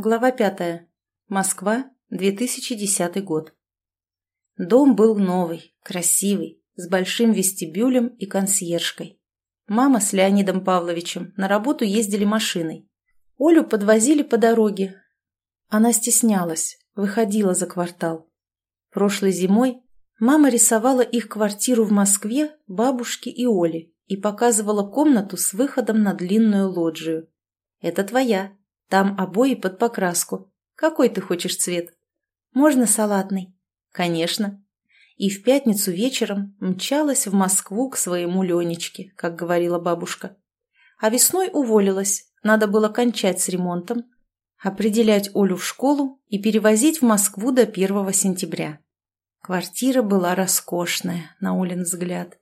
Глава пятая. Москва, 2010 год. Дом был новый, красивый, с большим вестибюлем и консьержкой. Мама с Леонидом Павловичем на работу ездили машиной. Олю подвозили по дороге. Она стеснялась, выходила за квартал. Прошлой зимой мама рисовала их квартиру в Москве бабушке и Оле и показывала комнату с выходом на длинную лоджию. «Это твоя», там обои под покраску. Какой ты хочешь цвет? Можно салатный? Конечно. И в пятницу вечером мчалась в Москву к своему Ленечке, как говорила бабушка. А весной уволилась, надо было кончать с ремонтом, определять Олю в школу и перевозить в Москву до 1 сентября. Квартира была роскошная, на Олин взгляд.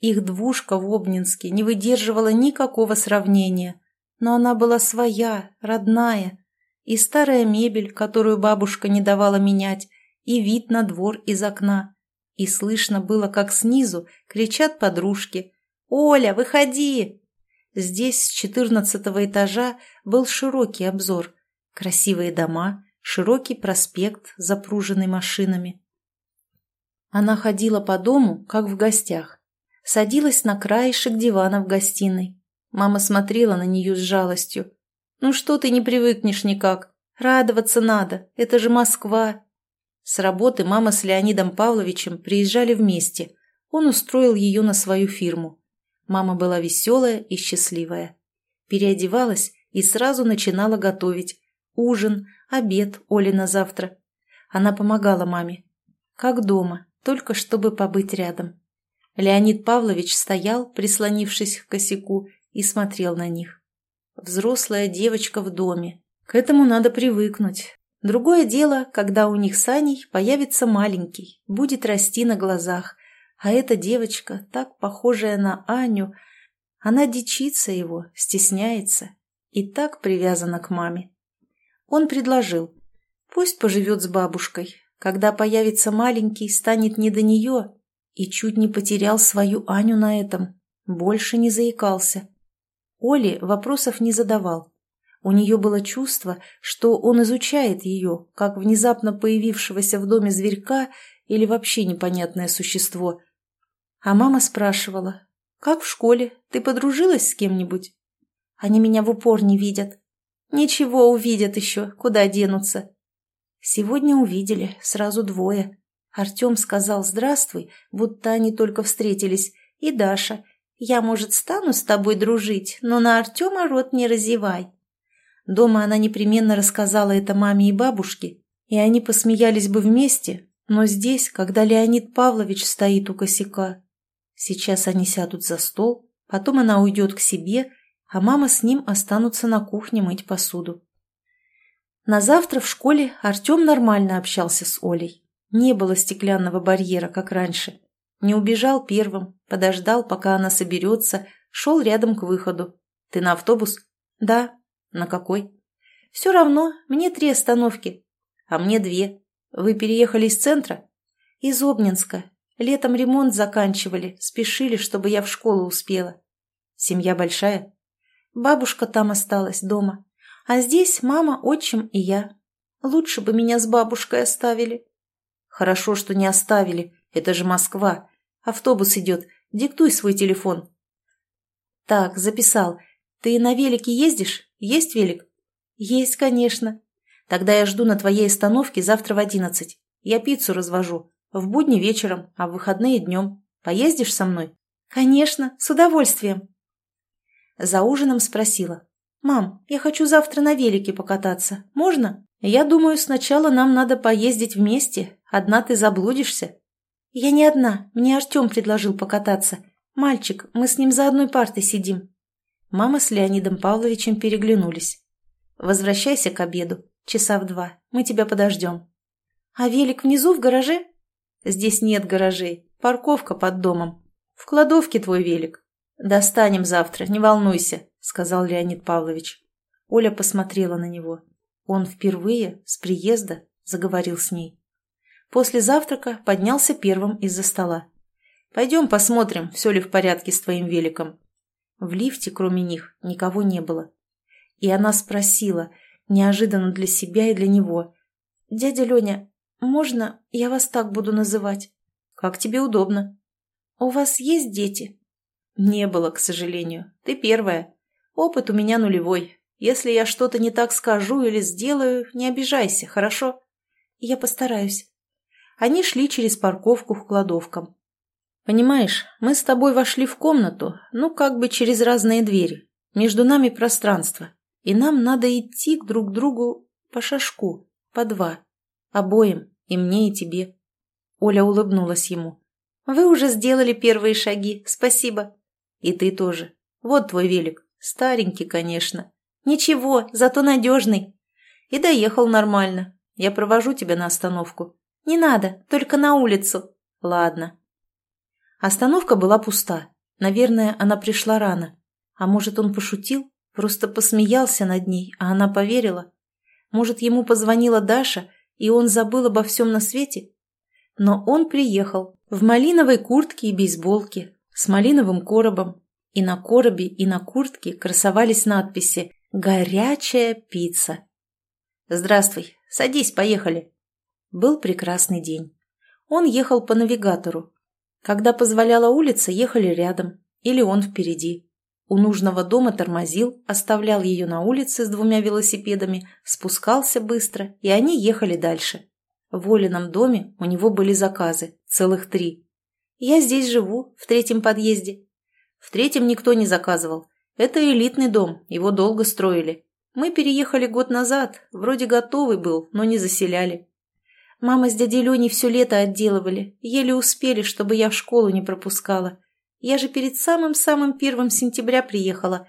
Их двушка в Обнинске не выдерживала никакого сравнения – но она была своя, родная. И старая мебель, которую бабушка не давала менять, и вид на двор из окна. И слышно было, как снизу кричат подружки «Оля, выходи!». Здесь с четырнадцатого этажа был широкий обзор. Красивые дома, широкий проспект, запруженный машинами. Она ходила по дому, как в гостях. Садилась на краешек дивана в гостиной, Мама смотрела на нее с жалостью. «Ну что ты не привыкнешь никак? Радоваться надо, это же Москва!» С работы мама с Леонидом Павловичем приезжали вместе. Он устроил ее на свою фирму. Мама была веселая и счастливая. Переодевалась и сразу начинала готовить. Ужин, обед Оли на завтра. Она помогала маме. Как дома, только чтобы побыть рядом. Леонид Павлович стоял, прислонившись к косяку, и смотрел на них. Взрослая девочка в доме. К этому надо привыкнуть. Другое дело, когда у них с Аней появится маленький, будет расти на глазах, а эта девочка, так похожая на Аню, она дичится его, стесняется и так привязана к маме. Он предложил, пусть поживет с бабушкой, когда появится маленький, станет не до нее, и чуть не потерял свою Аню на этом, больше не заикался. Оле вопросов не задавал. У нее было чувство, что он изучает ее, как внезапно появившегося в доме зверька или вообще непонятное существо. А мама спрашивала, «Как в школе? Ты подружилась с кем-нибудь?» «Они меня в упор не видят». «Ничего, увидят еще, куда денутся». Сегодня увидели, сразу двое. Артем сказал «здравствуй», будто они только встретились, и Даша – я, может, стану с тобой дружить, но на Артема рот не разевай. Дома она непременно рассказала это маме и бабушке, и они посмеялись бы вместе, но здесь, когда Леонид Павлович стоит у косяка. Сейчас они сядут за стол, потом она уйдет к себе, а мама с ним останутся на кухне мыть посуду. На завтра в школе Артем нормально общался с Олей. Не было стеклянного барьера, как раньше. Не убежал первым, подождал, пока она соберется, шел рядом к выходу. «Ты на автобус?» «Да». «На какой?» «Все равно, мне три остановки». «А мне две. Вы переехали из центра?» «Из Обнинска. Летом ремонт заканчивали, спешили, чтобы я в школу успела». «Семья большая?» «Бабушка там осталась, дома. А здесь мама, отчим и я. Лучше бы меня с бабушкой оставили». «Хорошо, что не оставили. Это же Москва. Автобус идет. Диктуй свой телефон. Так, записал. Ты на велике ездишь? Есть велик? Есть, конечно. Тогда я жду на твоей остановке завтра в одиннадцать. Я пиццу развожу. В будни вечером, а в выходные днем. Поездишь со мной? Конечно, с удовольствием. За ужином спросила. «Мам, я хочу завтра на велике покататься. Можно? Я думаю, сначала нам надо поездить вместе. Одна ты заблудишься». «Я не одна. Мне Артем предложил покататься. Мальчик, мы с ним за одной партой сидим». Мама с Леонидом Павловичем переглянулись. «Возвращайся к обеду. Часа в два. Мы тебя подождем». «А велик внизу, в гараже?» «Здесь нет гаражей. Парковка под домом. В кладовке твой велик». «Достанем завтра, не волнуйся», — сказал Леонид Павлович. Оля посмотрела на него. Он впервые, с приезда, заговорил с ней. После завтрака поднялся первым из-за стола. «Пойдем посмотрим, все ли в порядке с твоим великом». В лифте, кроме них, никого не было. И она спросила, неожиданно для себя и для него. «Дядя Леня, можно я вас так буду называть?» «Как тебе удобно». «У вас есть дети?» «Не было, к сожалению. Ты первая. Опыт у меня нулевой. Если я что-то не так скажу или сделаю, не обижайся, хорошо?» «Я постараюсь». Они шли через парковку к кладовкам. «Понимаешь, мы с тобой вошли в комнату, ну, как бы через разные двери. Между нами пространство, и нам надо идти друг к другу по шажку, по два. Обоим, и мне, и тебе». Оля улыбнулась ему. «Вы уже сделали первые шаги, спасибо». «И ты тоже. Вот твой велик. Старенький, конечно. Ничего, зато надежный. И доехал нормально. Я провожу тебя на остановку. Не надо, только на улицу. Ладно». Остановка была пуста. Наверное, она пришла рано. А может, он пошутил? Просто посмеялся над ней, а она поверила? Может, ему позвонила Даша, и он забыл обо всем на свете? Но он приехал в малиновой куртке и бейсболке, с малиновым коробом. И на коробе, и на куртке красовались надписи «Горячая пицца». «Здравствуй, садись, поехали». Был прекрасный день. Он ехал по навигатору. Когда позволяла улица, ехали рядом, или он впереди. У нужного дома тормозил, оставлял ее на улице с двумя велосипедами, спускался быстро, и они ехали дальше. В Олином доме у него были заказы, целых три. «Я здесь живу, в третьем подъезде». В третьем никто не заказывал. Это элитный дом, его долго строили. Мы переехали год назад, вроде готовый был, но не заселяли. Мама с дядей Леней все лето отделывали, еле успели, чтобы я в школу не пропускала. Я же перед самым-самым первым сентября приехала.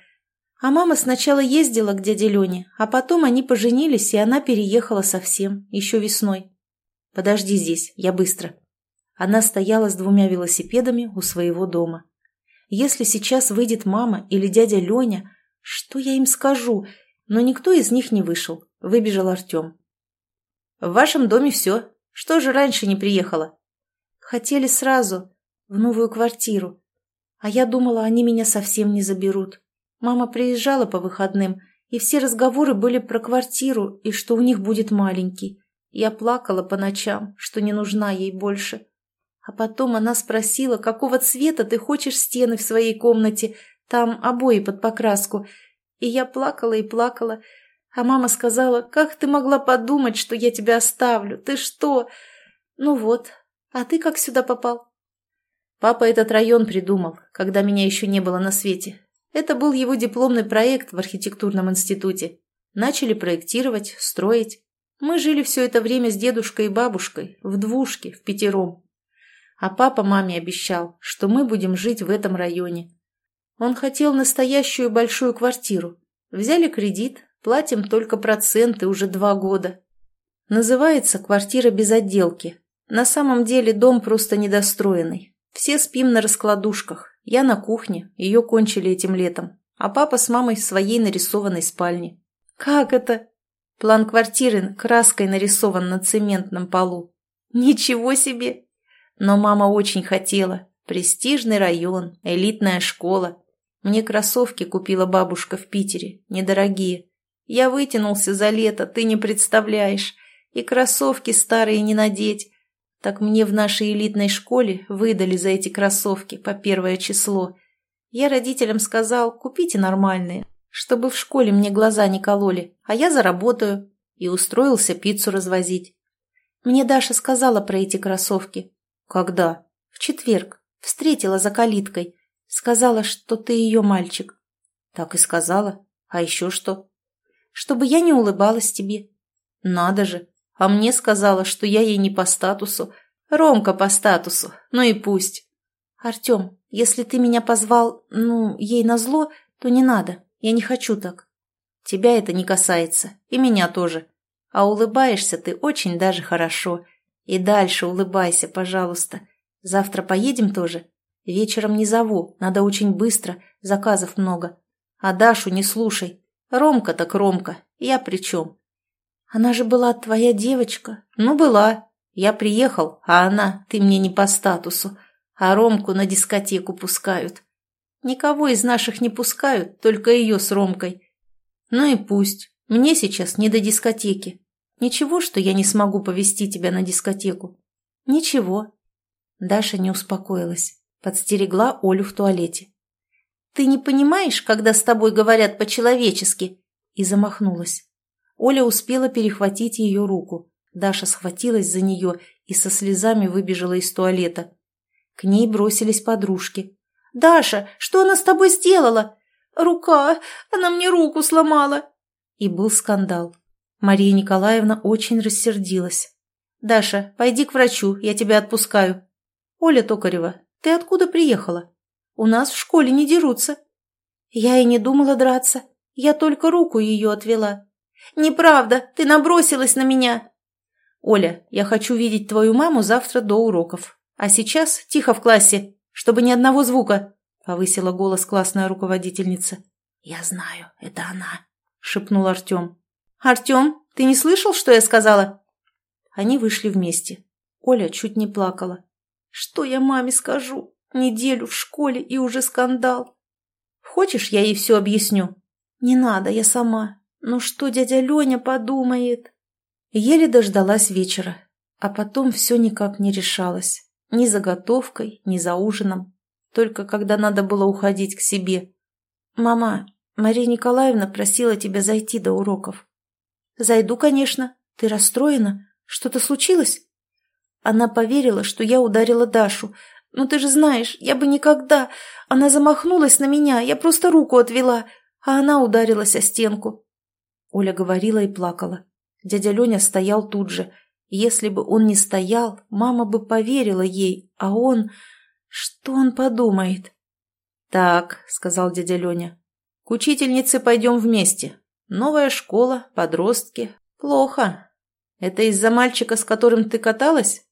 А мама сначала ездила к дяде Лене, а потом они поженились, и она переехала совсем, еще весной. «Подожди здесь, я быстро». Она стояла с двумя велосипедами у своего дома. Если сейчас выйдет мама или дядя Леня, что я им скажу? Но никто из них не вышел. Выбежал Артем. «В вашем доме все. Что же раньше не приехала?» «Хотели сразу, в новую квартиру. А я думала, они меня совсем не заберут. Мама приезжала по выходным, и все разговоры были про квартиру и что у них будет маленький. Я плакала по ночам, что не нужна ей больше. А потом она спросила, какого цвета ты хочешь стены в своей комнате, там обои под покраску. И я плакала и плакала. А мама сказала, как ты могла подумать, что я тебя оставлю? Ты что? Ну вот, а ты как сюда попал? Папа этот район придумал, когда меня еще не было на свете. Это был его дипломный проект в архитектурном институте. Начали проектировать, строить. Мы жили все это время с дедушкой и бабушкой, в двушке, в пятером. А папа маме обещал, что мы будем жить в этом районе. Он хотел настоящую большую квартиру. Взяли кредит, платим только проценты уже два года. Называется «Квартира без отделки». На самом деле дом просто недостроенный. Все спим на раскладушках. Я на кухне, ее кончили этим летом. А папа с мамой в своей нарисованной спальне. Как это? План квартиры краской нарисован на цементном полу. Ничего себе! Но мама очень хотела. Престижный район, элитная школа. Мне кроссовки купила бабушка в Питере, недорогие. Я вытянулся за лето, ты не представляешь. И кроссовки старые не надеть. Так мне в нашей элитной школе выдали за эти кроссовки по первое число. Я родителям сказал, купите нормальные, чтобы в школе мне глаза не кололи, а я заработаю. И устроился пиццу развозить. Мне Даша сказала про эти кроссовки. Когда? В четверг. Встретила за калиткой. Сказала, что ты ее мальчик. Так и сказала. А еще что? Чтобы я не улыбалась тебе. Надо же. А мне сказала, что я ей не по статусу. Ромка по статусу. Ну и пусть. Артем, если ты меня позвал, ну, ей назло, то не надо. Я не хочу так. Тебя это не касается, и меня тоже. А улыбаешься ты очень даже хорошо. И дальше улыбайся, пожалуйста. Завтра поедем тоже? Вечером не зову, надо очень быстро, заказов много. А Дашу не слушай. Ромка так Ромка, я при чем? Она же была твоя девочка. Ну, была. Я приехал, а она, ты мне не по статусу. А Ромку на дискотеку пускают. Никого из наших не пускают, только ее с Ромкой. Ну и пусть. Мне сейчас не до дискотеки. Ничего, что я не смогу повести тебя на дискотеку. Ничего. Даша не успокоилась. Подстерегла Олю в туалете. Ты не понимаешь, когда с тобой говорят по-человечески? И замахнулась. Оля успела перехватить ее руку. Даша схватилась за нее и со слезами выбежала из туалета. К ней бросились подружки. «Даша, что она с тобой сделала?» «Рука! Она мне руку сломала!» И был скандал. Мария Николаевна очень рассердилась. «Даша, пойди к врачу, я тебя отпускаю». «Оля Токарева, ты откуда приехала? У нас в школе не дерутся». «Я и не думала драться. Я только руку ее отвела». «Неправда, ты набросилась на меня». «Оля, я хочу видеть твою маму завтра до уроков. А сейчас тихо в классе, чтобы ни одного звука», — повысила голос классная руководительница. «Я знаю, это она», — шепнул Артем. «Артем, ты не слышал, что я сказала?» Они вышли вместе. Оля чуть не плакала. «Что я маме скажу? Неделю в школе и уже скандал. Хочешь, я ей все объясню?» «Не надо, я сама. Ну что дядя Леня подумает?» Еле дождалась вечера, а потом все никак не решалось. Ни за готовкой, ни за ужином. Только когда надо было уходить к себе. «Мама, Мария Николаевна просила тебя зайти до уроков. «Зайду, конечно. Ты расстроена? Что-то случилось?» Она поверила, что я ударила Дашу. «Ну ты же знаешь, я бы никогда...» Она замахнулась на меня, я просто руку отвела, а она ударилась о стенку. Оля говорила и плакала. Дядя Леня стоял тут же. Если бы он не стоял, мама бы поверила ей, а он... Что он подумает? «Так», — сказал дядя Леня, — «к учительнице пойдем вместе. Новая школа, подростки. Плохо. Это из-за мальчика, с которым ты каталась?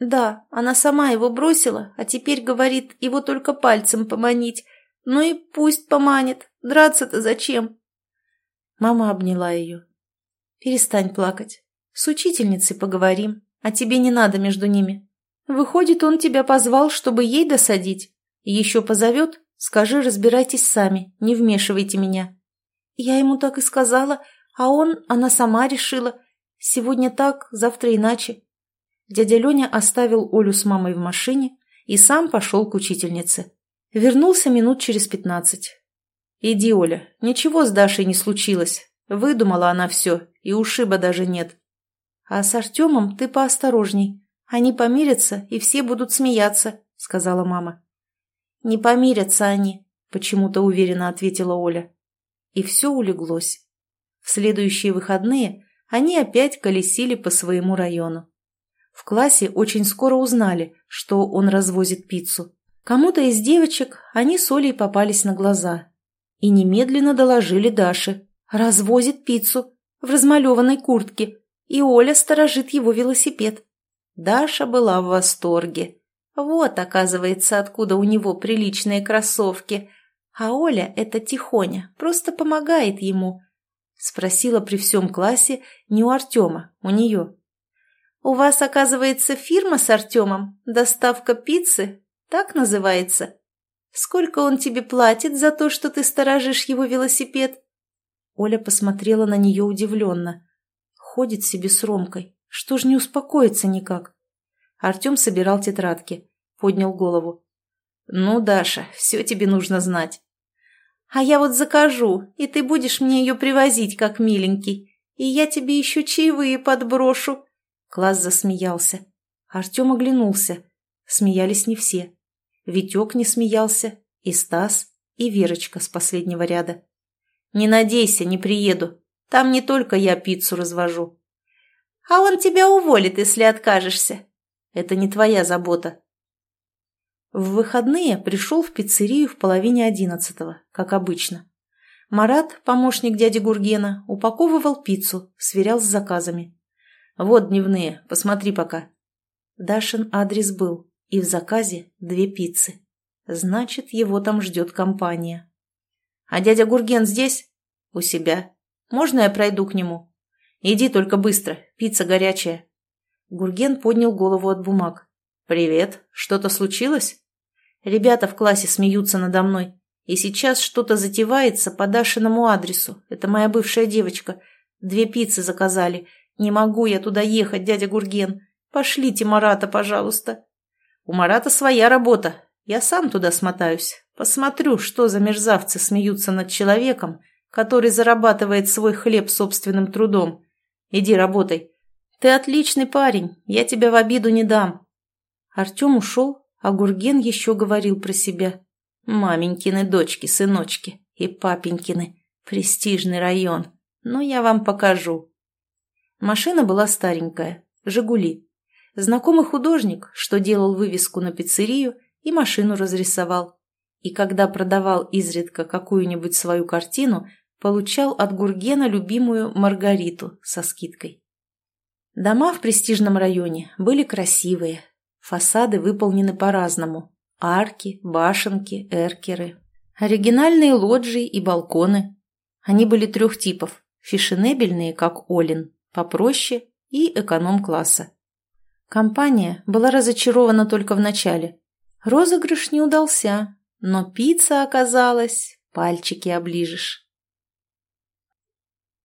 Да, она сама его бросила, а теперь говорит, его только пальцем поманить. Ну и пусть поманит. Драться-то зачем? Мама обняла ее. Перестань плакать. С учительницей поговорим, а тебе не надо между ними. Выходит, он тебя позвал, чтобы ей досадить. Еще позовет, скажи, разбирайтесь сами, не вмешивайте меня. Я ему так и сказала, а он, она сама решила. Сегодня так, завтра иначе. Дядя Леня оставил Олю с мамой в машине и сам пошел к учительнице. Вернулся минут через пятнадцать. «Иди, Оля, ничего с Дашей не случилось. Выдумала она все, и ушиба даже нет. А с Артемом ты поосторожней. Они помирятся, и все будут смеяться», — сказала мама. «Не помирятся они», — почему-то уверенно ответила Оля и все улеглось. В следующие выходные они опять колесили по своему району. В классе очень скоро узнали, что он развозит пиццу. Кому-то из девочек они с Олей попались на глаза и немедленно доложили Даше. Развозит пиццу в размалеванной куртке, и Оля сторожит его велосипед. Даша была в восторге. Вот, оказывается, откуда у него приличные кроссовки. А Оля, это тихоня, просто помогает ему. Спросила при всем классе не у Артема, у нее. «У вас, оказывается, фирма с Артемом? Доставка пиццы? Так называется? Сколько он тебе платит за то, что ты сторожишь его велосипед?» Оля посмотрела на нее удивленно. Ходит себе с Ромкой. Что ж не успокоится никак? Артем собирал тетрадки. Поднял голову. «Ну, Даша, все тебе нужно знать. А я вот закажу, и ты будешь мне ее привозить, как миленький. И я тебе еще чаевые подброшу. Класс засмеялся. Артем оглянулся. Смеялись не все. Витек не смеялся, и Стас, и Верочка с последнего ряда. «Не надейся, не приеду. Там не только я пиццу развожу». «А он тебя уволит, если откажешься». «Это не твоя забота», в выходные пришел в пиццерию в половине одиннадцатого, как обычно. Марат, помощник дяди Гургена, упаковывал пиццу, сверял с заказами. «Вот дневные, посмотри пока». Дашин адрес был, и в заказе две пиццы. Значит, его там ждет компания. «А дядя Гурген здесь?» «У себя. Можно я пройду к нему?» «Иди только быстро, пицца горячая». Гурген поднял голову от бумаг. «Привет. Что-то случилось?» «Ребята в классе смеются надо мной. И сейчас что-то затевается по Дашиному адресу. Это моя бывшая девочка. Две пиццы заказали. Не могу я туда ехать, дядя Гурген. Пошлите Марата, пожалуйста. У Марата своя работа. Я сам туда смотаюсь. Посмотрю, что за мерзавцы смеются над человеком, который зарабатывает свой хлеб собственным трудом. Иди работай. Ты отличный парень, я тебя в обиду не дам. Артем ушел, а Гурген еще говорил про себя. Маменькины дочки, сыночки и папенькины. Престижный район. Ну, я вам покажу. Машина была старенькая, «Жигули». Знакомый художник, что делал вывеску на пиццерию, и машину разрисовал. И когда продавал изредка какую-нибудь свою картину, получал от Гургена любимую Маргариту со скидкой. Дома в престижном районе были красивые, фасады выполнены по-разному. Арки, башенки, эркеры. Оригинальные лоджии и балконы. Они были трех типов. Фешенебельные, как Олин, попроще и эконом-класса. Компания была разочарована только в начале. Розыгрыш не удался, но пицца оказалась, пальчики оближешь.